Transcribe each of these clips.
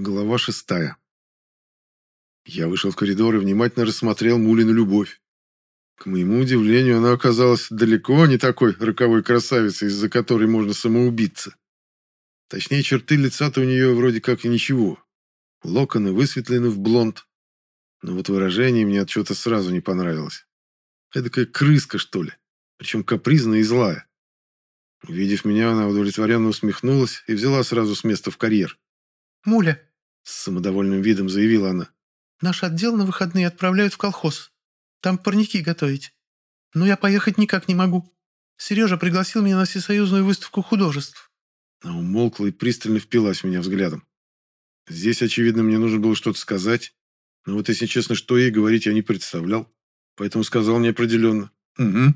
Глава шестая. Я вышел в коридор и внимательно рассмотрел Мулину любовь. К моему удивлению, она оказалась далеко не такой роковой красавицей, из-за которой можно самоубиться. Точнее, черты лица-то у нее вроде как и ничего. Локоны высветлены в блонд. Но вот выражение мне от чего-то сразу не понравилось. Эдакая крыска, что ли. Причем капризная и злая. Увидев меня, она удовлетворенно усмехнулась и взяла сразу с места в карьер. «Муля, с самодовольным видом заявила она. «Наш отдел на выходные отправляют в колхоз. Там парники готовить. Но я поехать никак не могу. Сережа пригласил меня на всесоюзную выставку художеств». Она умолкла и пристально впилась в меня взглядом. Здесь, очевидно, мне нужно было что-то сказать, но вот, если честно, что ей говорить я не представлял, поэтому сказал неопределенно «Угу».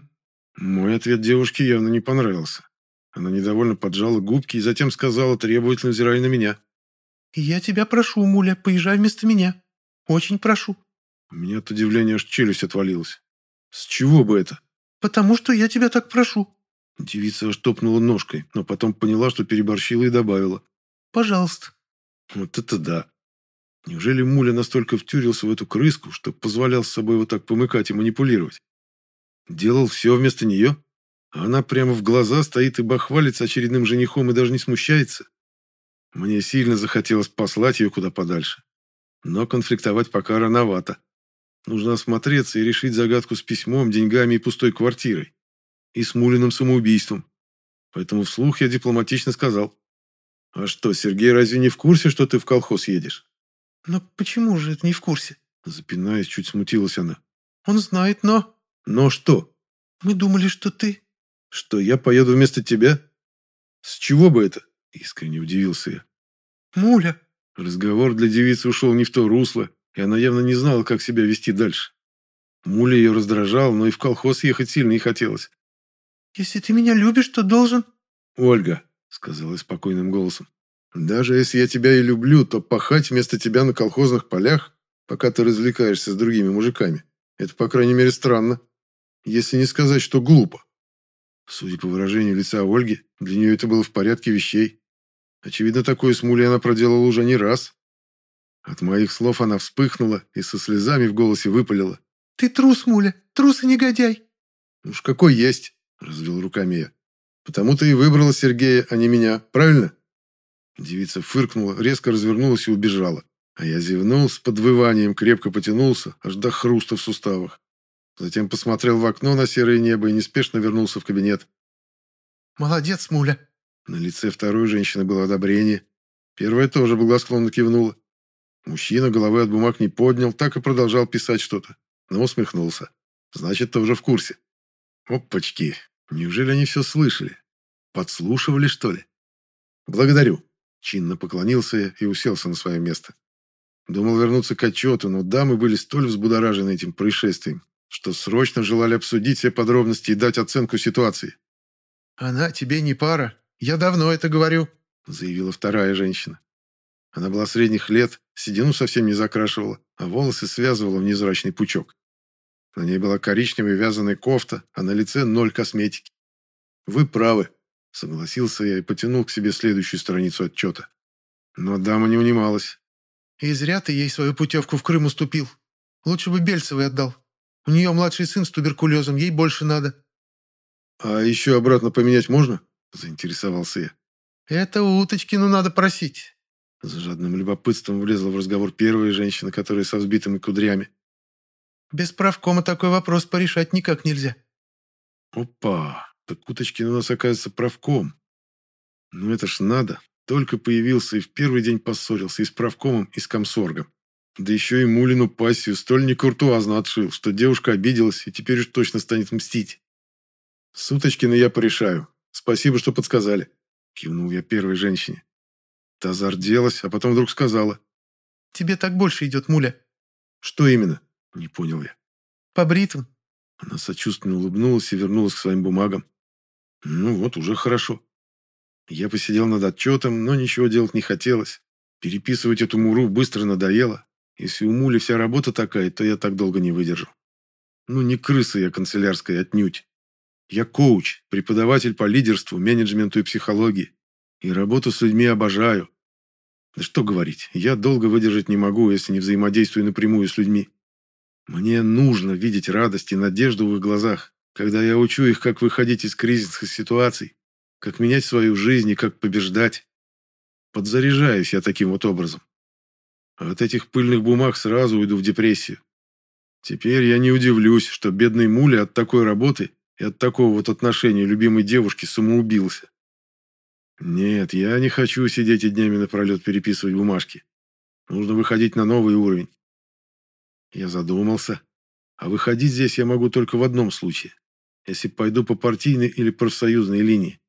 Мой ответ девушке явно не понравился. Она недовольно поджала губки и затем сказала, требовательно взирая на меня. «Я тебя прошу, Муля, поезжай вместо меня. Очень прошу». У меня от удивления аж челюсть отвалилась. «С чего бы это?» «Потому что я тебя так прошу». Девица аж топнула ножкой, но потом поняла, что переборщила и добавила. «Пожалуйста». Вот это да. Неужели Муля настолько втюрился в эту крыску, что позволял с собой вот так помыкать и манипулировать? Делал все вместо нее? А она прямо в глаза стоит и бахвалится очередным женихом и даже не смущается? Мне сильно захотелось послать ее куда подальше. Но конфликтовать пока рановато. Нужно осмотреться и решить загадку с письмом, деньгами и пустой квартирой. И с Мулиным самоубийством. Поэтому вслух я дипломатично сказал. «А что, Сергей разве не в курсе, что ты в колхоз едешь?» «Но почему же это не в курсе?» Запинаясь, чуть смутилась она. «Он знает, но...» «Но что?» «Мы думали, что ты...» «Что, я поеду вместо тебя? С чего бы это?» Искренне удивился я. «Муля!» Разговор для девицы ушел не в то русло, и она явно не знала, как себя вести дальше. Муля ее раздражал, но и в колхоз ехать сильно не хотелось. «Если ты меня любишь, то должен...» «Ольга», — сказала спокойным голосом, «даже если я тебя и люблю, то пахать вместо тебя на колхозных полях, пока ты развлекаешься с другими мужиками, это, по крайней мере, странно. Если не сказать, что глупо». Судя по выражению лица Ольги, для нее это было в порядке вещей. Очевидно, такое с Мулей она проделала уже не раз. От моих слов она вспыхнула и со слезами в голосе выпалила. «Ты трус, Муля, трус и негодяй!» «Уж какой есть!» – развел руками я. «Потому ты и выбрала Сергея, а не меня, правильно?» Девица фыркнула, резко развернулась и убежала. А я зевнул с подвыванием, крепко потянулся, аж до хруста в суставах. Затем посмотрел в окно на серое небо и неспешно вернулся в кабинет. «Молодец, Муля!» На лице второй женщины было одобрение. Первая тоже благосклонно кивнула. Мужчина головы от бумаг не поднял, так и продолжал писать что-то, но усмехнулся. Значит, тоже в курсе. Опачки, неужели они все слышали? Подслушивали, что ли? Благодарю. Чинно поклонился я и уселся на свое место. Думал вернуться к отчету, но дамы были столь взбудоражены этим происшествием, что срочно желали обсудить все подробности и дать оценку ситуации. «Она тебе не пара», «Я давно это говорю», — заявила вторая женщина. Она была средних лет, седину совсем не закрашивала, а волосы связывала в незрачный пучок. На ней была коричневая вязаная кофта, а на лице ноль косметики. «Вы правы», — согласился я и потянул к себе следующую страницу отчета. Но дама не унималась. «И зря ты ей свою путевку в Крым уступил. Лучше бы Бельцевой отдал. У нее младший сын с туберкулезом, ей больше надо». «А еще обратно поменять можно?» Заинтересовался я. «Это Уточкину надо просить». С жадным любопытством влезла в разговор первая женщина, которая со взбитыми кудрями. «Без правкома такой вопрос порешать никак нельзя». «Опа! Так Уточкин у нас, оказывается, правком. Ну это ж надо. Только появился и в первый день поссорился и с правкомом, и с комсоргом. Да еще и Мулину пассию столь некуртуазно отшил, что девушка обиделась и теперь уж точно станет мстить. С Уточкиной я порешаю. «Спасибо, что подсказали», — кивнул я первой женщине. Та зарделась, а потом вдруг сказала. «Тебе так больше идет, Муля». «Что именно?» — не понял я. «По бритвам». Она сочувственно улыбнулась и вернулась к своим бумагам. «Ну вот, уже хорошо». Я посидел над отчетом, но ничего делать не хотелось. Переписывать эту муру быстро надоело. Если у Мули вся работа такая, то я так долго не выдержу. Ну, не крыса я канцелярская отнюдь. Я коуч, преподаватель по лидерству, менеджменту и психологии. И работу с людьми обожаю. Да что говорить, я долго выдержать не могу, если не взаимодействую напрямую с людьми. Мне нужно видеть радость и надежду в их глазах, когда я учу их, как выходить из кризисных ситуаций, как менять свою жизнь и как побеждать. Подзаряжаюсь я таким вот образом. А от этих пыльных бумаг сразу уйду в депрессию. Теперь я не удивлюсь, что бедный Муля от такой работы и от такого вот отношения любимой девушки самоубился. Нет, я не хочу сидеть и днями напролет переписывать бумажки. Нужно выходить на новый уровень. Я задумался. А выходить здесь я могу только в одном случае. Если пойду по партийной или профсоюзной линии.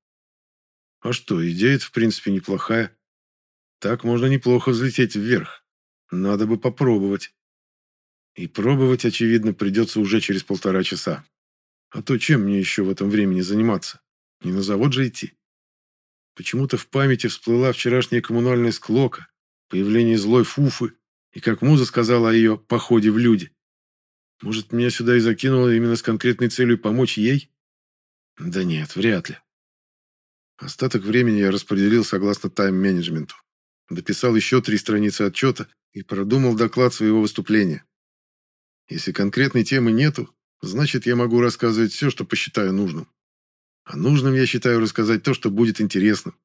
А что, идея в принципе неплохая. Так можно неплохо взлететь вверх. Надо бы попробовать. И пробовать, очевидно, придется уже через полтора часа. А то чем мне еще в этом времени заниматься? Не на завод же идти. Почему-то в памяти всплыла вчерашняя коммунальная склока, появление злой фуфы и, как Муза сказала о ее походе в люди. Может, меня сюда и закинуло именно с конкретной целью помочь ей? Да нет, вряд ли. Остаток времени я распределил согласно тайм-менеджменту. Дописал еще три страницы отчета и продумал доклад своего выступления. Если конкретной темы нету, значит, я могу рассказывать все, что посчитаю нужным. А нужным я считаю рассказать то, что будет интересным.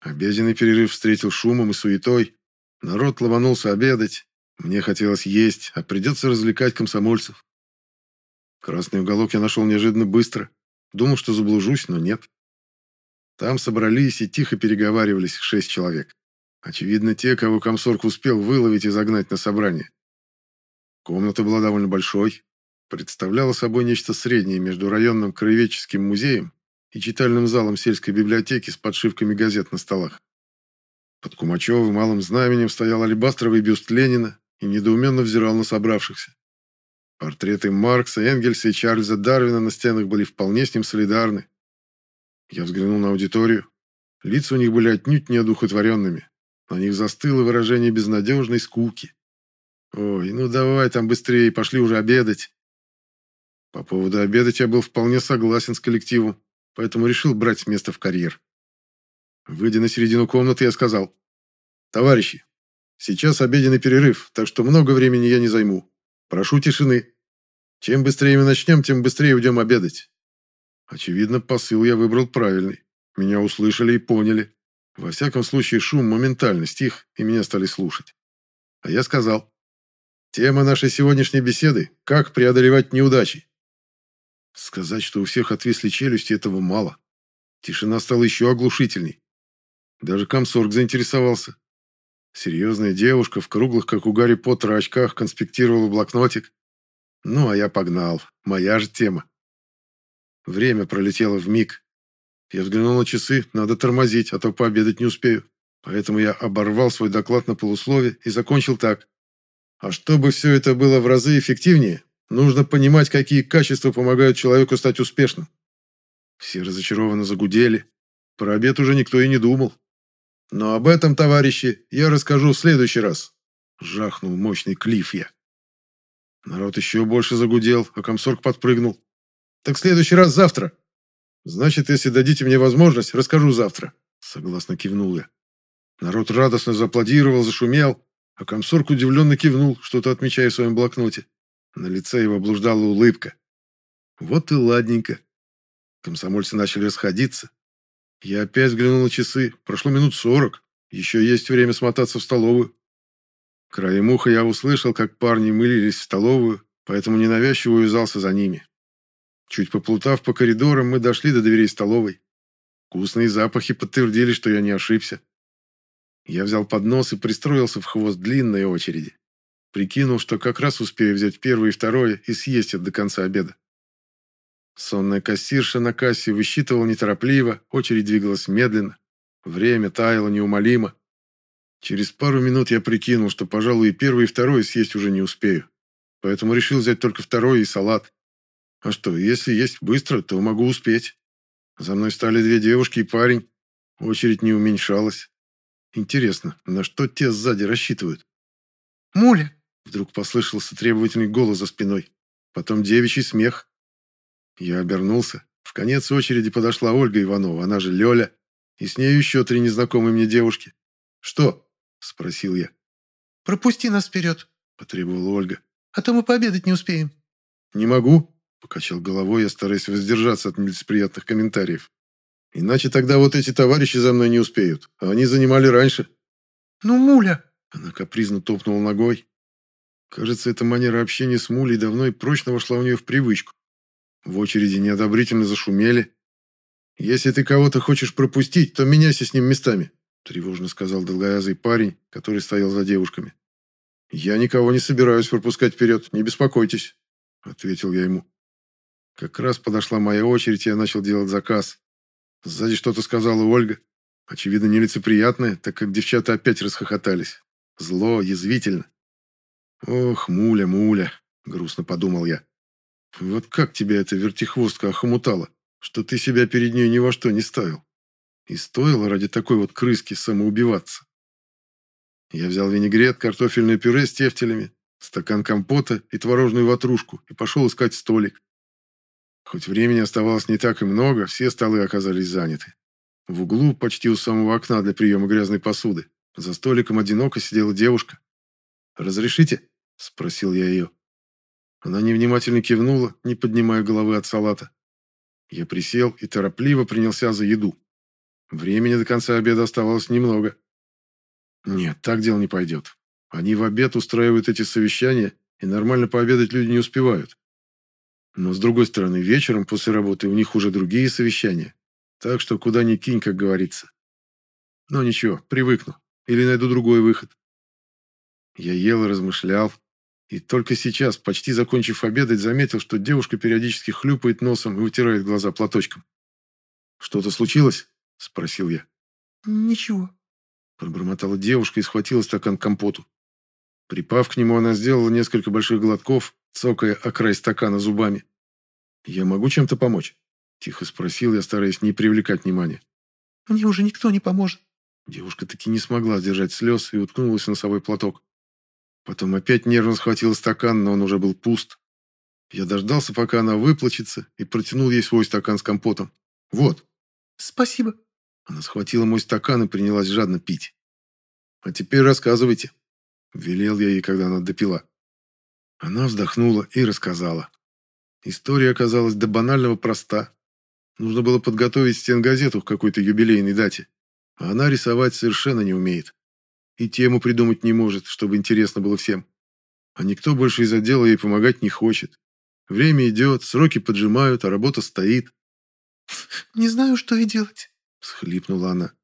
Обеденный перерыв встретил шумом и суетой. Народ ломанулся обедать. Мне хотелось есть, а придется развлекать комсомольцев. Красный уголок я нашел неожиданно быстро. Думал, что заблужусь, но нет. Там собрались и тихо переговаривались шесть человек. Очевидно, те, кого комсорг успел выловить и загнать на собрание. Комната была довольно большой, представляла собой нечто среднее между районным краеведческим музеем и читальным залом сельской библиотеки с подшивками газет на столах. Под Кумачевым малым знаменем стоял алебастровый бюст Ленина и недоуменно взирал на собравшихся. Портреты Маркса, Энгельса и Чарльза Дарвина на стенах были вполне с ним солидарны. Я взглянул на аудиторию. Лица у них были отнюдь неодухотворенными. На них застыло выражение безнадежной скуки. «Ой, ну давай там быстрее, пошли уже обедать». По поводу обедать я был вполне согласен с коллективом, поэтому решил брать место в карьер. Выйдя на середину комнаты, я сказал, «Товарищи, сейчас обеденный перерыв, так что много времени я не займу. Прошу тишины. Чем быстрее мы начнем, тем быстрее уйдем обедать». Очевидно, посыл я выбрал правильный. Меня услышали и поняли. Во всяком случае, шум моментально стих, и меня стали слушать. А я сказал, «Тема нашей сегодняшней беседы – как преодолевать неудачи. Сказать, что у всех отвисли челюсти, этого мало. Тишина стала еще оглушительней. Даже комсорг заинтересовался. Серьезная девушка в круглых, как у Гарри Поттера, очках конспектировала блокнотик. Ну, а я погнал. Моя же тема. Время пролетело в миг. Я взглянул на часы, надо тормозить, а то пообедать не успею. Поэтому я оборвал свой доклад на полуслове и закончил так. А чтобы все это было в разы эффективнее, Нужно понимать, какие качества помогают человеку стать успешным. Все разочарованно загудели. Про обед уже никто и не думал. Но об этом, товарищи, я расскажу в следующий раз. Жахнул мощный клифф я. Народ еще больше загудел, а комсорг подпрыгнул. Так в следующий раз завтра. Значит, если дадите мне возможность, расскажу завтра. Согласно кивнул я. Народ радостно зааплодировал, зашумел, а комсорг удивленно кивнул, что-то отмечая в своем блокноте. На лице его блуждала улыбка. Вот и ладненько. Комсомольцы начали расходиться. Я опять взглянул на часы. Прошло минут сорок. Еще есть время смотаться в столовую. Краем уха я услышал, как парни мылились в столовую, поэтому ненавязчиво увязался за ними. Чуть поплутав по коридорам, мы дошли до дверей столовой. Вкусные запахи подтвердили, что я не ошибся. Я взял поднос и пристроился в хвост длинной очереди. Прикинул, что как раз успею взять первое и второе и съесть это до конца обеда. Сонная кассирша на кассе высчитывала неторопливо, очередь двигалась медленно. Время таяло неумолимо. Через пару минут я прикинул, что, пожалуй, и первое, и второе съесть уже не успею. Поэтому решил взять только второе и салат. А что, если есть быстро, то могу успеть. За мной стали две девушки и парень. Очередь не уменьшалась. Интересно, на что те сзади рассчитывают? «Муля, Вдруг послышался требовательный голос за спиной. Потом девичий смех. Я обернулся. В конец очереди подошла Ольга Иванова, она же Лёля, и с ней еще три незнакомые мне девушки. «Что?» – спросил я. «Пропусти нас вперед», – потребовала Ольга. «А то мы пообедать не успеем». «Не могу», – покачал головой, я стараясь воздержаться от нелицеприятных комментариев. «Иначе тогда вот эти товарищи за мной не успеют, а они занимали раньше». «Ну, муля!» – она капризно топнула ногой. Кажется, эта манера общения с Мулей давно и прочно вошла у нее в привычку. В очереди неодобрительно зашумели. «Если ты кого-то хочешь пропустить, то меняйся с ним местами», тревожно сказал долгоязый парень, который стоял за девушками. «Я никого не собираюсь пропускать вперед, не беспокойтесь», ответил я ему. Как раз подошла моя очередь, и я начал делать заказ. Сзади что-то сказала Ольга. Очевидно, нелицеприятное, так как девчата опять расхохотались. Зло, язвительно. «Ох, муля, муля», — грустно подумал я. «Вот как тебя эта вертихвостка охомутала, что ты себя перед ней ни во что не ставил? И стоило ради такой вот крыски самоубиваться?» Я взял винегрет, картофельное пюре с тефтелями, стакан компота и творожную ватрушку и пошел искать столик. Хоть времени оставалось не так и много, все столы оказались заняты. В углу, почти у самого окна для приема грязной посуды, за столиком одиноко сидела девушка. «Разрешите?» – спросил я ее. Она невнимательно кивнула, не поднимая головы от салата. Я присел и торопливо принялся за еду. Времени до конца обеда оставалось немного. Нет, так дело не пойдет. Они в обед устраивают эти совещания, и нормально пообедать люди не успевают. Но, с другой стороны, вечером после работы у них уже другие совещания. Так что куда ни кинь, как говорится. Но ничего, привыкну. Или найду другой выход. Я ел и размышлял. И только сейчас, почти закончив обедать, заметил, что девушка периодически хлюпает носом и вытирает глаза платочком. «Что-то случилось?» – спросил я. «Ничего», – пробормотала девушка и схватила стакан компоту. Припав к нему, она сделала несколько больших глотков, цокая о край стакана зубами. «Я могу чем-то помочь?» – тихо спросил я, стараясь не привлекать внимания. «Мне уже никто не поможет». Девушка таки не смогла сдержать слез и уткнулась в носовой платок. Потом опять нервно схватила стакан, но он уже был пуст. Я дождался, пока она выплачется, и протянул ей свой стакан с компотом. «Вот». «Спасибо». Она схватила мой стакан и принялась жадно пить. «А теперь рассказывайте», — велел я ей, когда она допила. Она вздохнула и рассказала. История оказалась до банального проста. Нужно было подготовить стенгазету к какой-то юбилейной дате, а она рисовать совершенно не умеет. И тему придумать не может, чтобы интересно было всем. А никто больше из отдела ей помогать не хочет. Время идет, сроки поджимают, а работа стоит. «Не знаю, что и делать», — схлипнула она.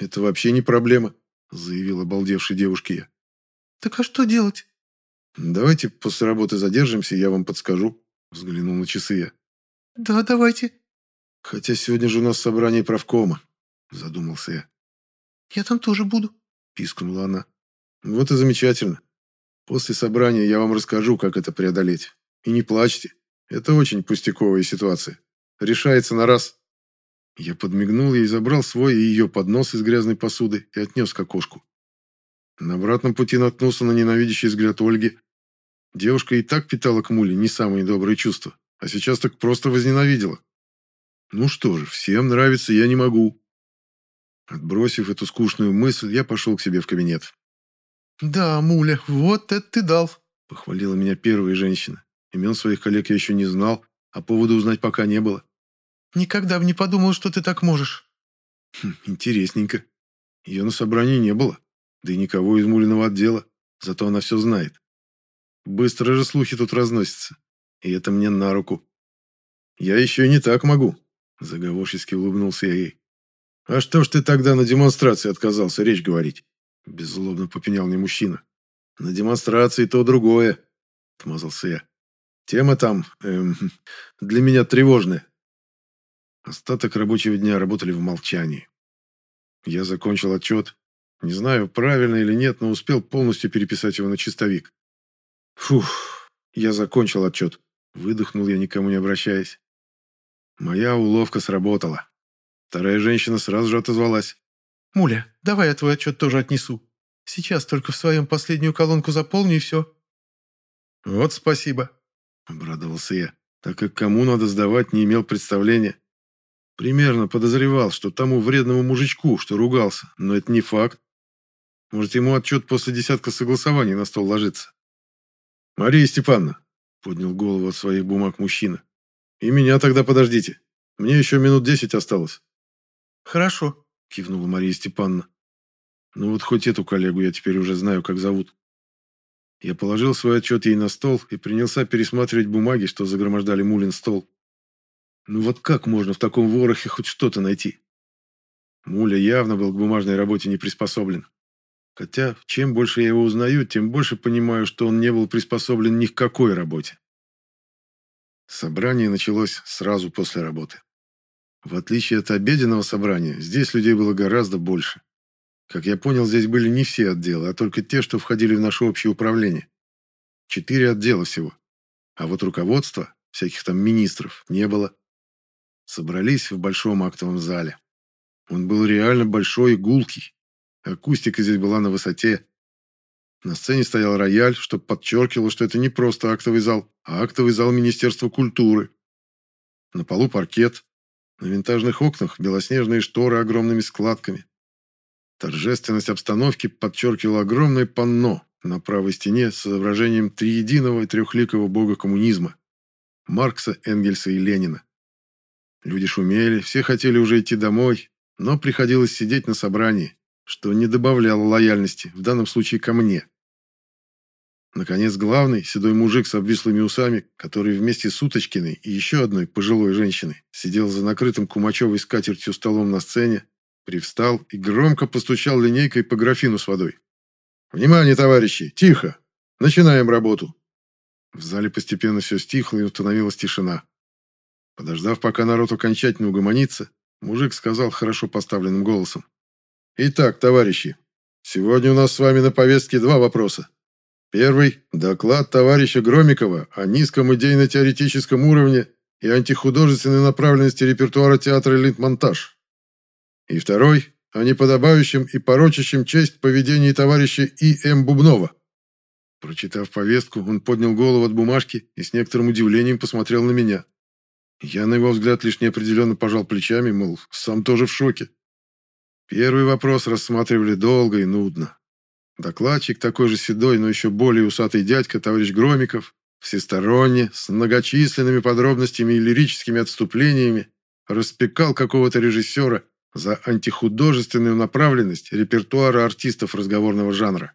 «Это вообще не проблема», — заявил обалдевшей девушке я. «Так а что делать?» «Давайте после работы задержимся, я вам подскажу», — взглянул на часы я. «Да, давайте». «Хотя сегодня же у нас собрание правкома», — задумался я. «Я там тоже буду», пискнула она. Вот и замечательно. После собрания я вам расскажу, как это преодолеть. И не плачьте. Это очень пустяковая ситуация. Решается на раз. Я подмигнул ей, забрал свой и ее поднос из грязной посуды и отнес к окошку. На обратном пути наткнулся на ненавидящий взгляд Ольги. Девушка и так питала к Муле не самые добрые чувства, а сейчас так просто возненавидела. Ну что же, всем нравится я не могу. Отбросив эту скучную мысль, я пошел к себе в кабинет. «Да, Муля, вот это ты дал!» – похвалила меня первая женщина. Имен своих коллег я еще не знал, а повода узнать пока не было. «Никогда бы не подумал, что ты так можешь». Хм, интересненько. Ее на собрании не было, да и никого из Мулиного отдела, зато она все знает. Быстро же слухи тут разносятся, и это мне на руку. «Я еще и не так могу», – заговорчески улыбнулся я ей. «А что ж ты тогда на демонстрации отказался речь говорить?» Беззлобно попенял мне мужчина. «На демонстрации то другое», — отмазался я. «Тема там эм, для меня тревожная». Остаток рабочего дня работали в молчании. Я закончил отчет. Не знаю, правильно или нет, но успел полностью переписать его на чистовик. Фух, я закончил отчет. Выдохнул я, никому не обращаясь. Моя уловка сработала. Вторая женщина сразу же отозвалась. «Муля, давай я твой отчет тоже отнесу. Сейчас только в своем последнюю колонку заполню и все». «Вот спасибо», — обрадовался я, так как кому надо сдавать, не имел представления. Примерно подозревал, что тому вредному мужичку, что ругался, но это не факт. Может, ему отчет после десятка согласований на стол ложится. «Мария Степановна», — поднял голову от своих бумаг мужчина, — «и меня тогда подождите. Мне еще минут десять осталось». «Хорошо», — кивнула Мария Степановна. «Ну вот хоть эту коллегу я теперь уже знаю, как зовут». Я положил свой отчет ей на стол и принялся пересматривать бумаги, что загромождали Мулин стол. Ну вот как можно в таком ворохе хоть что-то найти? Муля явно был к бумажной работе не приспособлен. Хотя, чем больше я его узнаю, тем больше понимаю, что он не был приспособлен ни к какой работе. Собрание началось сразу после работы. В отличие от обеденного собрания, здесь людей было гораздо больше. Как я понял, здесь были не все отделы, а только те, что входили в наше общее управление. Четыре отдела всего. А вот руководства, всяких там министров, не было. Собрались в большом актовом зале. Он был реально большой и гулкий. Акустика здесь была на высоте. На сцене стоял рояль, что подчеркивало, что это не просто актовый зал, а актовый зал Министерства культуры. На полу паркет. На винтажных окнах белоснежные шторы огромными складками. Торжественность обстановки подчеркивало огромное панно на правой стене с изображением триединого и трехликого бога коммунизма – Маркса, Энгельса и Ленина. Люди шумели, все хотели уже идти домой, но приходилось сидеть на собрании, что не добавляло лояльности, в данном случае ко мне. Наконец, главный, седой мужик с обвислыми усами, который вместе с Уточкиной и еще одной пожилой женщиной сидел за накрытым кумачевой скатертью столом на сцене, привстал и громко постучал линейкой по графину с водой. «Внимание, товарищи! Тихо! Начинаем работу!» В зале постепенно все стихло и установилась тишина. Подождав, пока народ окончательно угомонится, мужик сказал хорошо поставленным голосом. «Итак, товарищи, сегодня у нас с вами на повестке два вопроса. Первый – доклад товарища Громикова о низком идейно-теоретическом уровне и антихудожественной направленности репертуара театра «Литмонтаж». И второй – о неподобающем и порочащем честь поведении товарища И.М. Бубнова. Прочитав повестку, он поднял голову от бумажки и с некоторым удивлением посмотрел на меня. Я, на его взгляд, лишь неопределенно пожал плечами, мол, сам тоже в шоке. Первый вопрос рассматривали долго и нудно. Докладчик, такой же седой, но еще более усатый дядька, товарищ Громиков, всесторонне, с многочисленными подробностями и лирическими отступлениями, распекал какого-то режиссера за антихудожественную направленность репертуара артистов разговорного жанра.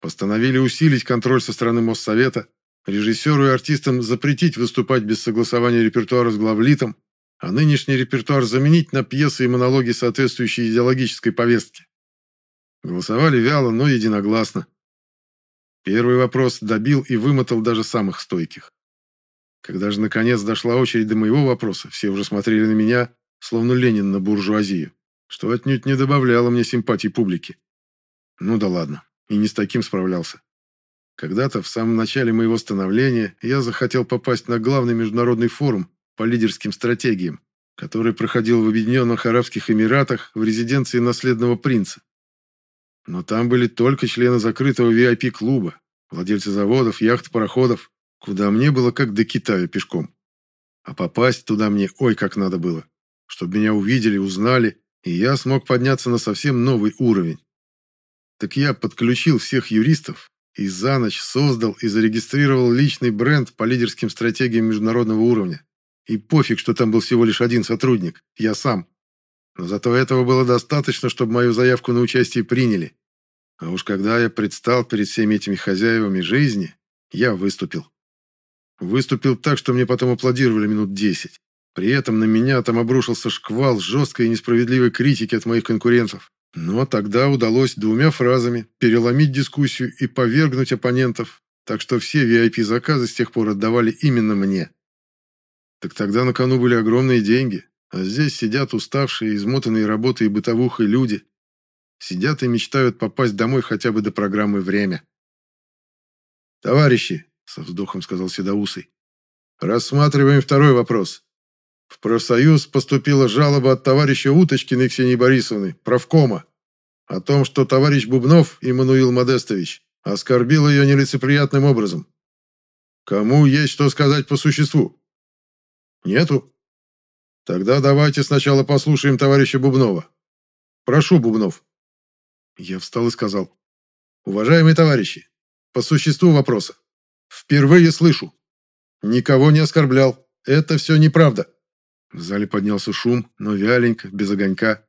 Постановили усилить контроль со стороны Моссовета, Режиссеру и артистам запретить выступать без согласования репертуара с главлитом, а нынешний репертуар заменить на пьесы и монологи соответствующей идеологической повестки. Голосовали вяло, но единогласно. Первый вопрос добил и вымотал даже самых стойких. Когда же наконец дошла очередь до моего вопроса, все уже смотрели на меня, словно Ленин на буржуазию, что отнюдь не добавляло мне симпатии публики. Ну да ладно, и не с таким справлялся. Когда-то, в самом начале моего становления, я захотел попасть на главный международный форум по лидерским стратегиям, который проходил в Объединенных Арабских Эмиратах в резиденции наследного принца. Но там были только члены закрытого VIP-клуба, владельцы заводов, яхт, пароходов, куда мне было как до Китая пешком. А попасть туда мне ой как надо было, чтобы меня увидели, узнали, и я смог подняться на совсем новый уровень. Так я подключил всех юристов, и за ночь создал и зарегистрировал личный бренд по лидерским стратегиям международного уровня. И пофиг, что там был всего лишь один сотрудник, я сам. Но зато этого было достаточно, чтобы мою заявку на участие приняли. А уж когда я предстал перед всеми этими хозяевами жизни, я выступил. Выступил так, что мне потом аплодировали минут десять. При этом на меня там обрушился шквал жесткой и несправедливой критики от моих конкурентов. Но тогда удалось двумя фразами переломить дискуссию и повергнуть оппонентов, так что все VIP-заказы с тех пор отдавали именно мне. Так тогда на кону были огромные деньги, а здесь сидят уставшие, измотанные работой и бытовухой люди. Сидят и мечтают попасть домой хотя бы до программы «Время». «Товарищи», — со вздохом сказал Седоусый, — «рассматриваем второй вопрос. В профсоюз поступила жалоба от товарища Уточкиной Ксении Борисовны, правкома, о том, что товарищ Бубнов, Иммануил Модестович, оскорбил ее нелицеприятным образом. Кому есть что сказать по существу? Нету? Тогда давайте сначала послушаем товарища Бубнова. Прошу, Бубнов. Я встал и сказал. «Уважаемые товарищи, по существу вопроса. Впервые слышу. Никого не оскорблял. Это все неправда». В зале поднялся шум, но вяленько, без огонька.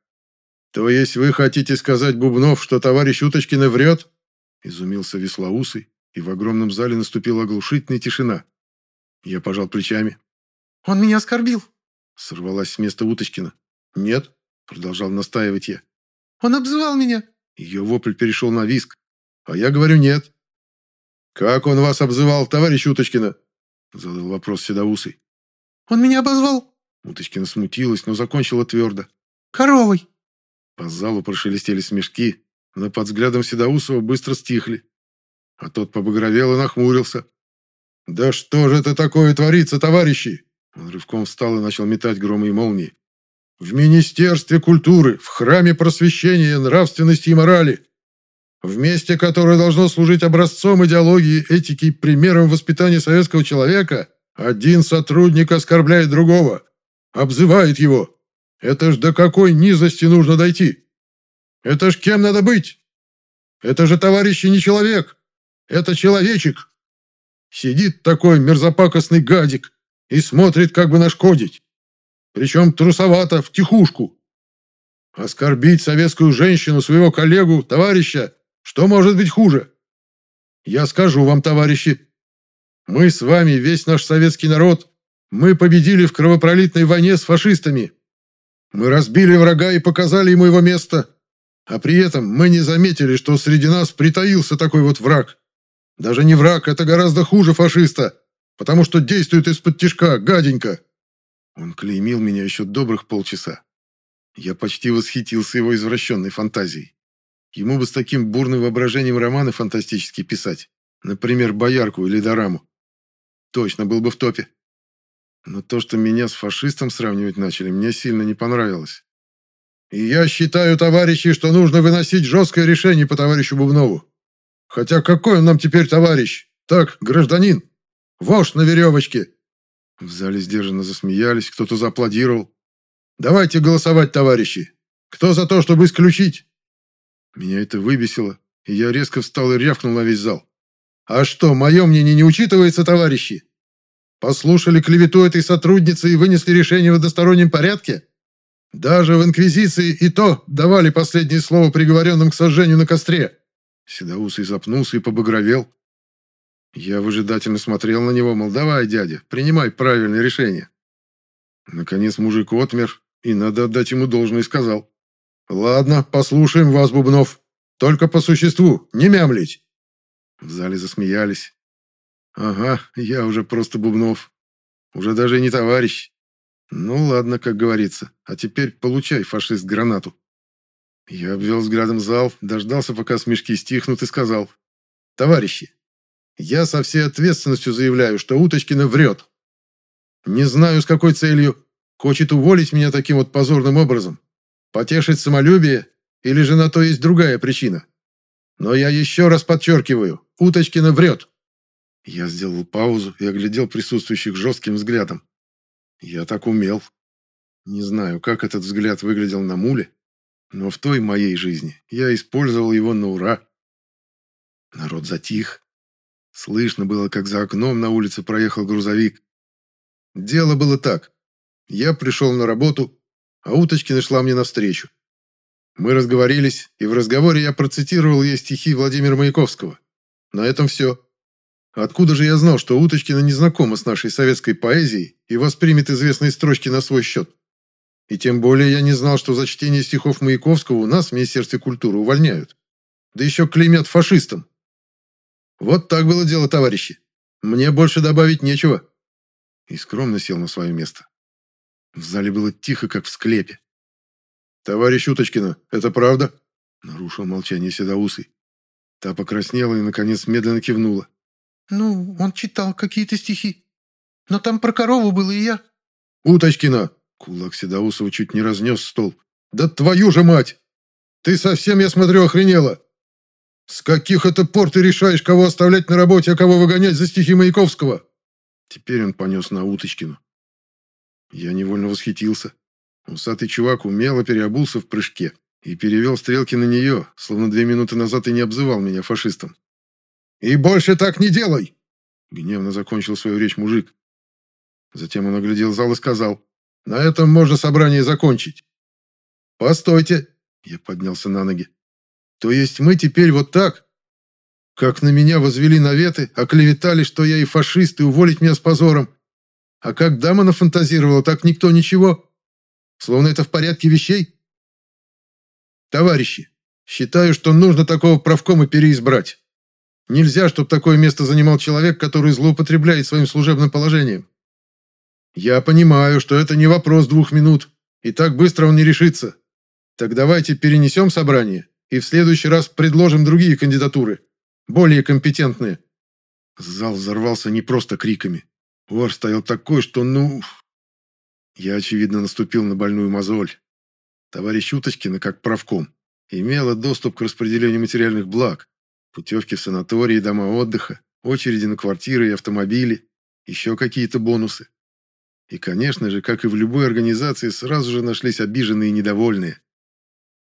«То есть вы хотите сказать, Бубнов, что товарищ Уточкина врет?» Изумился Веслоусый, и в огромном зале наступила оглушительная тишина. Я пожал плечами. «Он меня оскорбил!» Сорвалась с места Уточкина. «Нет», — продолжал настаивать я. «Он обзывал меня!» Ее вопль перешел на виск. «А я говорю нет». «Как он вас обзывал, товарищ Уточкина?» Задал вопрос Седоусый. «Он меня обозвал!» Уточкина смутилась, но закончила твердо. «Коровой!» По залу прошелестели смешки, но под взглядом Седоусова быстро стихли. А тот побагровел и нахмурился. «Да что же это такое творится, товарищи?» Он рывком встал и начал метать громы и молнии. «В Министерстве культуры, в Храме просвещения, нравственности и морали, в месте, которое должно служить образцом идеологии, этики и примером воспитания советского человека, один сотрудник оскорбляет другого, обзывает его. Это ж до какой низости нужно дойти? Это ж кем надо быть? Это же, товарищи, не человек. Это человечек. Сидит такой мерзопакостный гадик и смотрит, как бы нашкодить. Причем трусовато, в тихушку. Оскорбить советскую женщину, своего коллегу, товарища, что может быть хуже? Я скажу вам, товарищи, мы с вами, весь наш советский народ, мы победили в кровопролитной войне с фашистами. Мы разбили врага и показали ему его место. А при этом мы не заметили, что среди нас притаился такой вот враг. Даже не враг, это гораздо хуже фашиста, потому что действует из-под тишка, гаденько. Он клеймил меня еще добрых полчаса. Я почти восхитился его извращенной фантазией. Ему бы с таким бурным воображением романы фантастические писать. Например, «Боярку» или «Дораму». Точно был бы в топе. Но то, что меня с фашистом сравнивать начали, мне сильно не понравилось. И я считаю, товарищи, что нужно выносить жесткое решение по товарищу Бубнову. Хотя какой он нам теперь товарищ? Так, гражданин. Вождь на веревочке. В зале сдержанно засмеялись, кто-то зааплодировал. Давайте голосовать, товарищи. Кто за то, чтобы исключить? Меня это выбесило, и я резко встал и рявкнул на весь зал. А что, мое мнение не учитывается, товарищи? Послушали клевету этой сотрудницы и вынесли решение в одностороннем порядке? Даже в Инквизиции и то давали последнее слово приговоренным к сожжению на костре. Седоусый запнулся и побагровел. Я выжидательно смотрел на него, мол, давай, дядя, принимай правильное решение. Наконец мужик отмер, и надо отдать ему должное, сказал. «Ладно, послушаем вас, Бубнов. Только по существу, не мямлить». В зале засмеялись. «Ага, я уже просто Бубнов. Уже даже не товарищ. Ну ладно, как говорится. А теперь получай, фашист, гранату». Я обвел взглядом зал, дождался, пока смешки стихнут, и сказал. «Товарищи, я со всей ответственностью заявляю, что Уточкина врет. Не знаю, с какой целью. Хочет уволить меня таким вот позорным образом. Потешить самолюбие, или же на то есть другая причина. Но я еще раз подчеркиваю, Уточкина врет». Я сделал паузу и оглядел присутствующих жестким взглядом. Я так умел. Не знаю, как этот взгляд выглядел на муле, но в той моей жизни я использовал его на ура. Народ затих. Слышно было, как за окном на улице проехал грузовик. Дело было так. Я пришел на работу, а Уточкина шла мне навстречу. Мы разговорились, и в разговоре я процитировал ей стихи Владимира Маяковского. На этом все. Откуда же я знал, что Уточкина не знакома с нашей советской поэзией и воспримет известные строчки на свой счет? И тем более я не знал, что за чтение стихов Маяковского у нас в Министерстве культуры увольняют. Да еще клеймят фашистом. Вот так было дело, товарищи. Мне больше добавить нечего. И скромно сел на свое место. В зале было тихо, как в склепе. «Товарищ Уточкина, это правда?» Нарушил молчание Седоусый. Та покраснела и, наконец, медленно кивнула. «Ну, он читал какие-то стихи. Но там про корову было и я». «Уточкина!» Кулак Седоусова чуть не разнес стол. «Да твою же мать! Ты совсем, я смотрю, охренела! С каких это пор ты решаешь, кого оставлять на работе, а кого выгонять за стихи Маяковского?» Теперь он понес на Уточкину. Я невольно восхитился. Усатый чувак умело переобулся в прыжке. и перевел стрелки на нее, словно две минуты назад и не обзывал меня фашистом. «И больше так не делай!» Гневно закончил свою речь мужик. Затем он оглядел зал и сказал, «На этом можно собрание закончить». «Постойте!» Я поднялся на ноги. «То есть мы теперь вот так? Как на меня возвели наветы, оклеветали, что я и фашист, и уволить меня с позором. А как дама нафантазировала, так никто ничего. Словно это в порядке вещей. Товарищи, считаю, что нужно такого правкома переизбрать. Нельзя, чтобы такое место занимал человек, который злоупотребляет своим служебным положением. Я понимаю, что это не вопрос двух минут, и так быстро он не решится. Так давайте перенесем собрание и в следующий раз предложим другие кандидатуры, более компетентные. Зал взорвался не просто криками. Вор стоял такой, что ну... Я, очевидно, наступил на больную мозоль. Товарищ Уточкина, как правком, имела доступ к распределению материальных благ, путевки в санатории дома отдыха, очереди на квартиры и автомобили, еще какие-то бонусы. И, конечно же, как и в любой организации, сразу же нашлись обиженные и недовольные.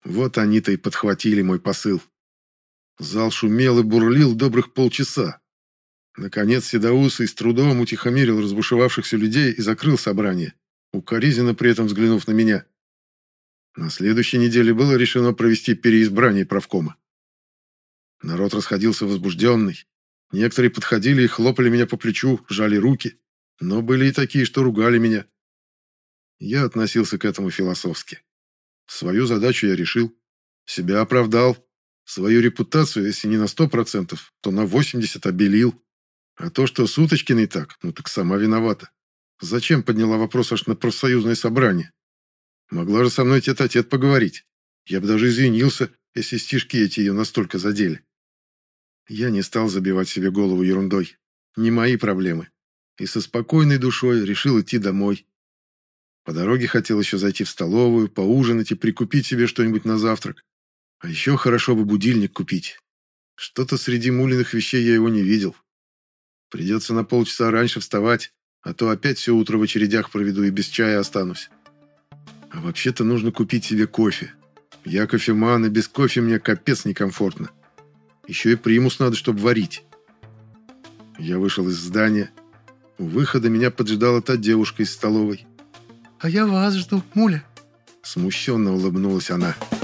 Вот они-то и подхватили мой посыл. Зал шумел и бурлил добрых полчаса. Наконец Седоусый с трудом утихомирил разбушевавшихся людей и закрыл собрание, укоризненно при этом взглянув на меня. На следующей неделе было решено провести переизбрание правкома. Народ расходился возбужденный. Некоторые подходили и хлопали меня по плечу, жали руки. Но были и такие, что ругали меня. Я относился к этому философски. Свою задачу я решил. Себя оправдал. Свою репутацию, если не на сто процентов, то на 80 обелил. А то, что с Уточкиной так, ну так сама виновата. Зачем подняла вопрос аж на профсоюзное собрание? Могла же со мной тет-а-тет поговорить. Я бы даже извинился, если стишки эти ее настолько задели. Я не стал забивать себе голову ерундой. Не мои проблемы. И со спокойной душой решил идти домой. По дороге хотел еще зайти в столовую, поужинать и прикупить себе что-нибудь на завтрак. А еще хорошо бы будильник купить. Что-то среди мулиных вещей я его не видел. Придется на полчаса раньше вставать, а то опять все утро в очередях проведу и без чая останусь. А вообще-то нужно купить себе кофе. Я кофеман, и без кофе мне капец некомфортно. Еще и примус надо, чтобы варить. Я вышел из здания. У выхода меня поджидала та девушка из столовой. «А я вас жду, Муля». Смущенно улыбнулась она. «А